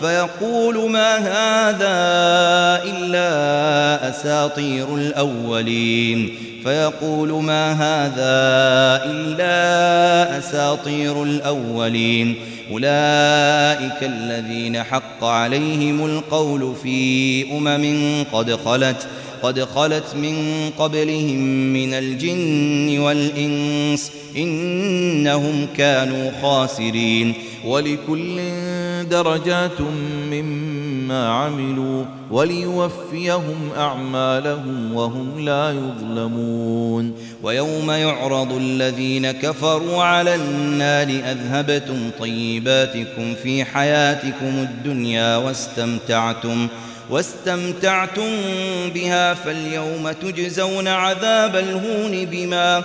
فيقول ما هذا إلا أساطير الأولين. فيقول ما هذا إلا أساطير الأولين. أولئك الذين حق عليهم القول في أمم قد خلت قد خلت من قبلهم من الجن والإنس إنهم كانوا خاسرين. ولكل درجات مما عملوا وليوفيهم أعمالهم وهم لا يظلمون. ويوم يعرض الذين كفروا على النار أذهبتم طيباتكم في حياتكم الدنيا واستمتعتم واستمتعتم بها فاليوم تجزون عذاب الهون بما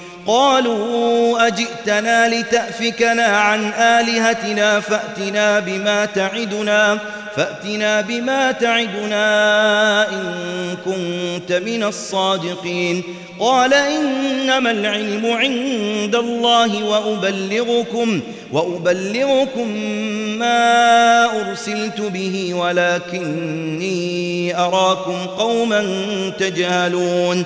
قالوا أجئتنا لتأفكنا عن آلهتنا فأتنا بما تعدنا فأتنا بما تعدنا إن كنت من الصادقين. قال إنما العلم عند الله وأبلغكم وأبلغكم ما أرسلت به ولكني أراكم قوما تجهلون.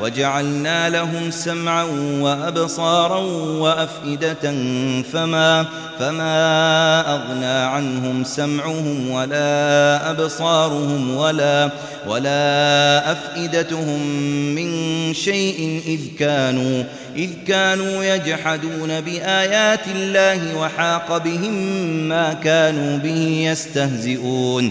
وجعلنا لهم سمعا وأبصارا وأفئدة فما فما أغنى عنهم سمعهم ولا أبصارهم ولا ولا أفئدتهم من شيء إذ كانوا إذ كانوا يجحدون بآيات الله وحاق بهم ما كانوا به يستهزئون.